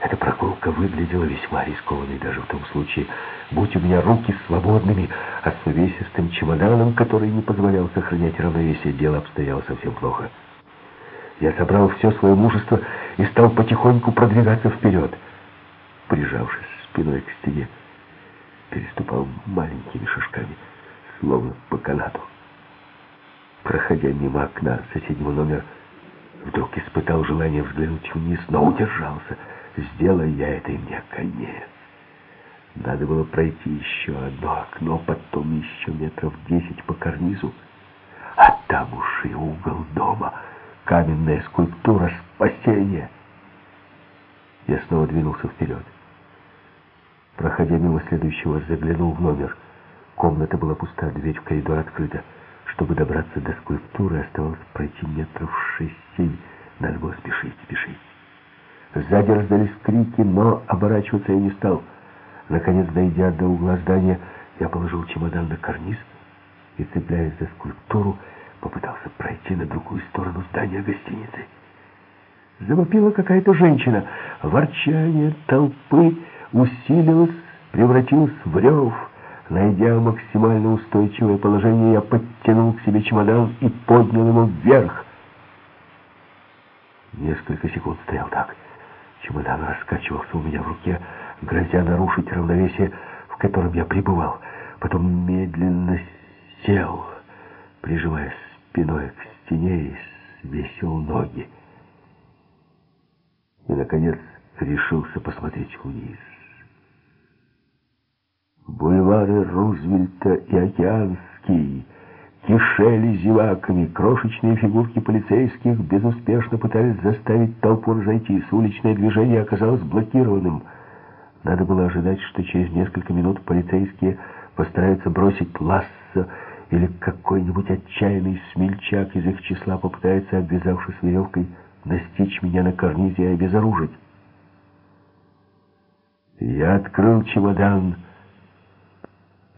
Эта прогулка выглядела весьма рискованной даже в том случае, будь у меня руки свободными, а с увесистым чемоданом, который не позволял сохранять равновесие, дело обстояло совсем плохо. Я собрал все свое мужество и стал потихоньку продвигаться вперед, прижавшись спиной к стене, переступал маленькими шажками, словно по канату. Проходя мимо окна соседнего номера, вдруг испытал желание взглянуть вниз, но удержался. Сделай я это, и мне конец. Надо было пройти еще одно окно, потом еще метров десять по карнизу, а там уж и угол дома, каменная скульптура спасения. Я снова двинулся вперед. Проходя мимо следующего, заглянул в номер. Комната была пуста, дверь в коридор открыта. Чтобы добраться до скульптуры, оставалось пройти метров шесть-семь. Надо было спешить, спешить. Сзади раздались крики, но оборачиваться я не стал. Наконец, дойдя до угла здания, я положил чемодан на карниз и, цепляясь за скульптуру, попытался пройти на другую сторону здания гостиницы. Завопила какая-то женщина. Ворчание толпы усилилось, превратилось в рев. Найдя максимально устойчивое положение, я подтянул к себе чемодан и поднял его вверх. Несколько секунд стоял так. Чемодан раскачивался у меня в руке, грозя нарушить равновесие, в котором я пребывал. Потом медленно сел, прижимая спиной к стене и свесил ноги. И, наконец, решился посмотреть вниз. Бульвары Рузвельта и Океанский кишели зеваками. Крошечные фигурки полицейских безуспешно пытались заставить толпу разойтись. Уличное движение оказалось блокированным. Надо было ожидать, что через несколько минут полицейские постараются бросить лассо или какой-нибудь отчаянный смельчак из их числа попытается, обвязавшись веревкой, настичь меня на карнизе и обезоружить. Я открыл чемодан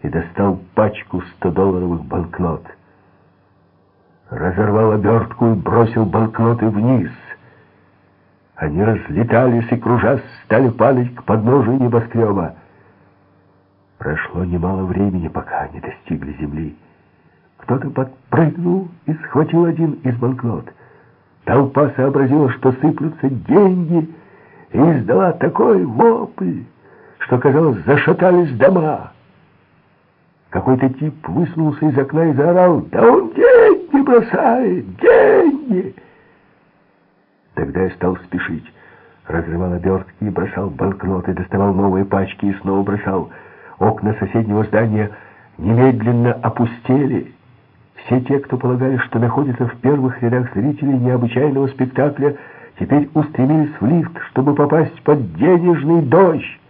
и достал пачку 100-долларовых банкнот. Разорвал обертку и бросил банкноты вниз. Они разлетались и, кружась, стали падать к подножию небоскреба. Прошло немало времени, пока они достигли земли. Кто-то подпрыгнул и схватил один из банкнот. Толпа сообразила, что сыплются деньги, и издала такой вопль, что, казалось, зашатались дома. Какой-то тип высунулся из окна и заорал «Да он деньги бросает! Деньги!» Тогда я стал спешить. Разрывал обертки бросал банкноты, доставал новые пачки и снова бросал. Окна соседнего здания немедленно опустели. Все те, кто полагали, что находятся в первых рядах зрителей необычайного спектакля, теперь устремились в лифт, чтобы попасть под денежный дождь.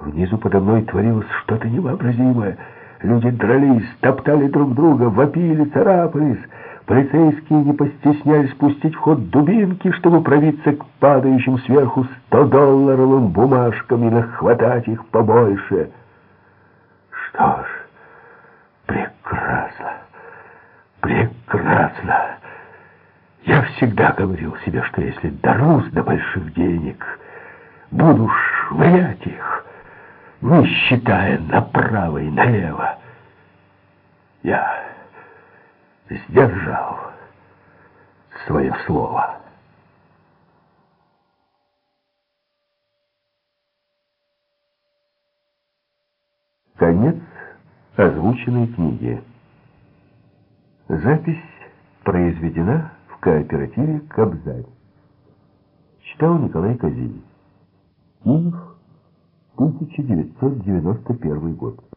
Внизу подо мной творилось что-то невообразимое. Люди дрались, топтали друг друга, вопили, царапались. Полицейские не постеснялись пустить в ход дубинки, чтобы пробиться к падающим сверху сто-долларовым бумажкам и нахватать их побольше. Что ж, прекрасно, прекрасно. Я всегда говорил себе, что если дорос до больших денег, буду швырять их, не считая направо и налево. Я сдержал свое слово. Конец озвученной книги. Запись произведена в кооперативе «Кобзарь». Читал Николай Козинин. Киев, 1991 год.